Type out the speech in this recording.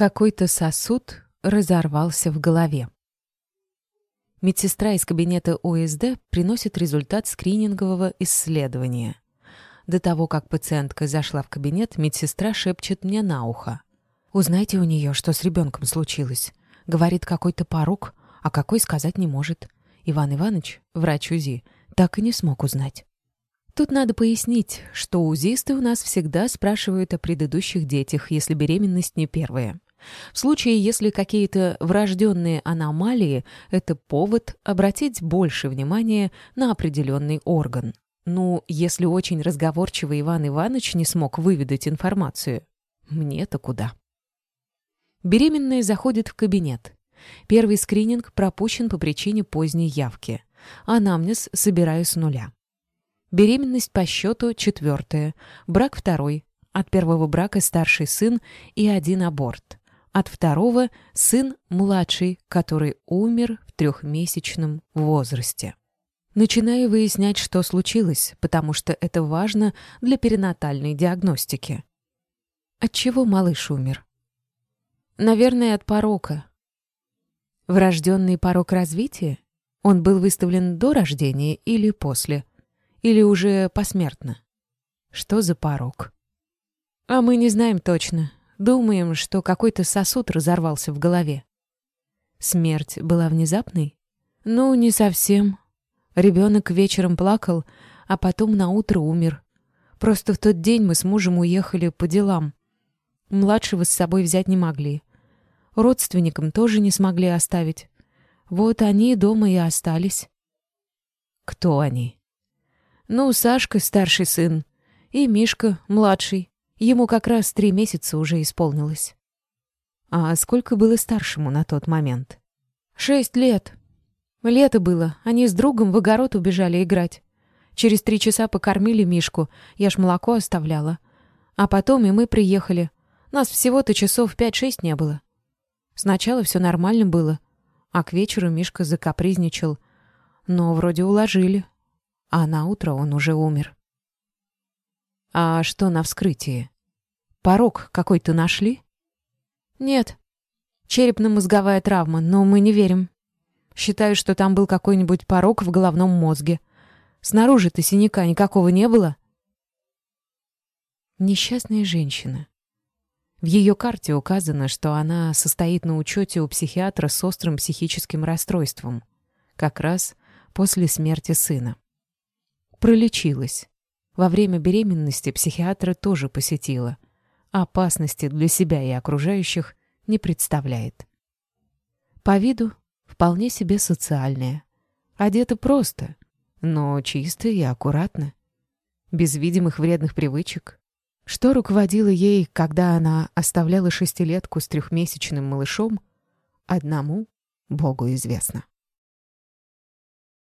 Какой-то сосуд разорвался в голове. Медсестра из кабинета ОСД приносит результат скринингового исследования. До того, как пациентка зашла в кабинет, медсестра шепчет мне на ухо. «Узнайте у нее, что с ребенком случилось. Говорит, какой-то порог, а какой сказать не может. Иван Иванович, врач УЗИ, так и не смог узнать». Тут надо пояснить, что УЗИсты у нас всегда спрашивают о предыдущих детях, если беременность не первая. В случае, если какие-то врожденные аномалии, это повод обратить больше внимания на определенный орган. Ну, если очень разговорчивый Иван Иванович не смог выведать информацию, мне-то куда? Беременная заходит в кабинет. Первый скрининг пропущен по причине поздней явки. Анамнез собираю с нуля. Беременность по счету четвертая, брак второй, от первого брака старший сын и один аборт. От второго — сын младший, который умер в трехмесячном возрасте. Начинаю выяснять, что случилось, потому что это важно для перинатальной диагностики. От чего малыш умер? Наверное, от порока. Врожденный порок развития? Он был выставлен до рождения или после? Или уже посмертно? Что за порок? А мы не знаем точно. Думаем, что какой-то сосуд разорвался в голове. Смерть была внезапной? Ну, не совсем. Ребенок вечером плакал, а потом на утро умер. Просто в тот день мы с мужем уехали по делам. Младшего с собой взять не могли. Родственникам тоже не смогли оставить. Вот они дома и остались. Кто они? Ну, Сашка, старший сын, и Мишка, младший. Ему как раз три месяца уже исполнилось. А сколько было старшему на тот момент? Шесть лет. Лето было, они с другом в огород убежали играть. Через три часа покормили Мишку, я ж молоко оставляла. А потом и мы приехали. Нас всего-то часов пять-шесть не было. Сначала все нормально было, а к вечеру Мишка закапризничал. Но вроде уложили. А на утро он уже умер. А что на вскрытии? Порог какой-то нашли? Нет. Черепно-мозговая травма, но мы не верим. Считаю, что там был какой-нибудь порог в головном мозге. Снаружи-то синяка никакого не было. Несчастная женщина. В ее карте указано, что она состоит на учете у психиатра с острым психическим расстройством, как раз после смерти сына. Пролечилась. Во время беременности психиатра тоже посетила. Опасности для себя и окружающих не представляет. По виду вполне себе социальная. Одета просто, но чисто и аккуратно. Без видимых вредных привычек. Что руководило ей, когда она оставляла шестилетку с трехмесячным малышом, одному Богу известно.